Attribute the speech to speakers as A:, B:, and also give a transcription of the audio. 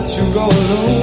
A: let you go alone.